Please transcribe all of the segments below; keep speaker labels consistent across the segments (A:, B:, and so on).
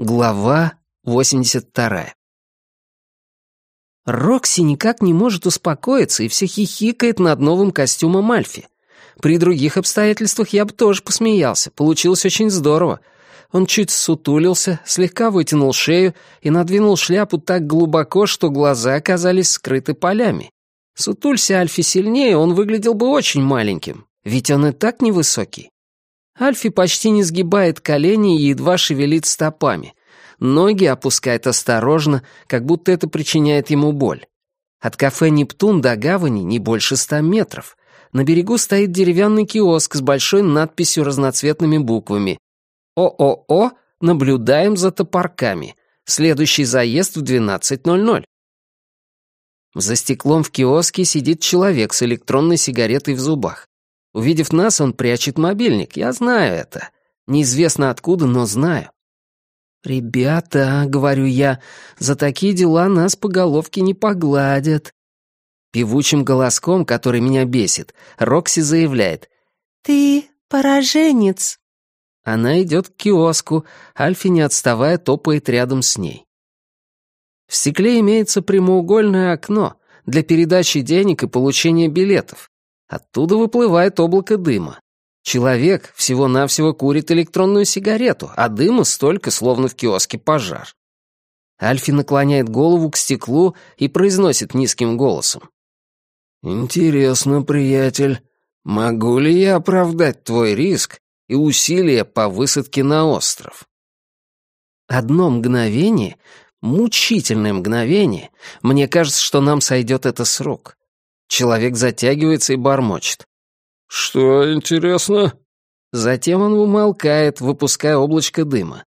A: Глава 82. Рокси никак не может успокоиться и все хихикает над новым костюмом Альфи. При других обстоятельствах я бы тоже посмеялся, получилось очень здорово. Он чуть сутулился, слегка вытянул шею и надвинул шляпу так глубоко, что глаза оказались скрыты полями. Сутулься Альфи сильнее, он выглядел бы очень маленьким, ведь он и так невысокий. Альфи почти не сгибает колени и едва шевелит стопами. Ноги опускает осторожно, как будто это причиняет ему боль. От кафе «Нептун» до гавани не больше ста метров. На берегу стоит деревянный киоск с большой надписью разноцветными буквами. ООО «Наблюдаем за топорками». Следующий заезд в 12.00. За стеклом в киоске сидит человек с электронной сигаретой в зубах. Увидев нас, он прячет мобильник. Я знаю это. Неизвестно откуда, но знаю. «Ребята», — говорю я, — «за такие дела нас по головке не погладят». Певучим голоском, который меня бесит, Рокси заявляет. «Ты пораженец». Она идет к киоску, Альфи, не отставая, топает рядом с ней. В стекле имеется прямоугольное окно для передачи денег и получения билетов. Оттуда выплывает облако дыма. Человек всего-навсего курит электронную сигарету, а дыма столько, словно в киоске пожар. Альфи наклоняет голову к стеклу и произносит низким голосом. «Интересно, приятель, могу ли я оправдать твой риск и усилия по высадке на остров?» Одно мгновение, мучительное мгновение, мне кажется, что нам сойдет это с рук. Человек затягивается и бормочет. «Что интересно?» Затем он умолкает, выпуская облачко дыма.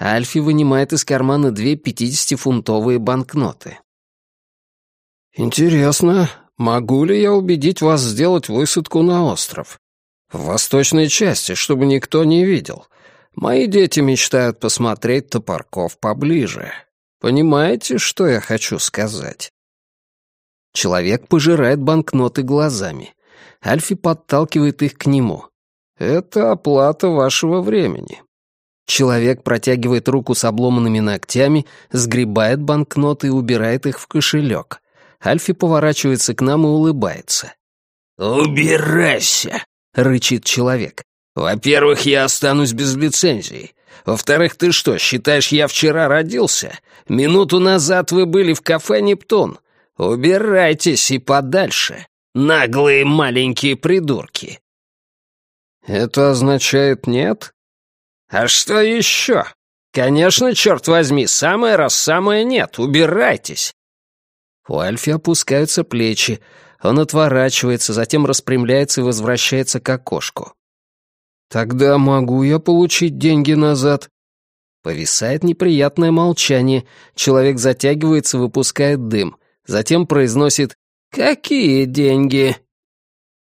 A: Альфи вынимает из кармана две пятидесятифунтовые банкноты. «Интересно, могу ли я убедить вас сделать высадку на остров? В восточной части, чтобы никто не видел. Мои дети мечтают посмотреть топорков поближе. Понимаете, что я хочу сказать?» Человек пожирает банкноты глазами. Альфи подталкивает их к нему. «Это оплата вашего времени». Человек протягивает руку с обломанными ногтями, сгребает банкноты и убирает их в кошелек. Альфи поворачивается к нам и улыбается. «Убирайся!» — рычит человек. «Во-первых, я останусь без лицензии. Во-вторых, ты что, считаешь, я вчера родился? Минуту назад вы были в кафе «Нептун». «Убирайтесь и подальше, наглые маленькие придурки!» «Это означает нет?» «А что еще? Конечно, черт возьми, самое раз самое нет, убирайтесь!» У Альфи опускаются плечи, он отворачивается, затем распрямляется и возвращается к окошку. «Тогда могу я получить деньги назад?» Повисает неприятное молчание, человек затягивается, выпускает дым — затем произносит «Какие деньги?»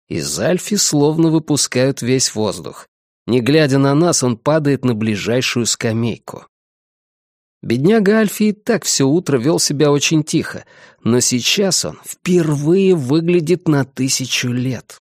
A: Из Альфи словно выпускают весь воздух. Не глядя на нас, он падает на ближайшую скамейку. Бедняга Альфи и так все утро вел себя очень тихо, но сейчас он впервые выглядит на тысячу лет.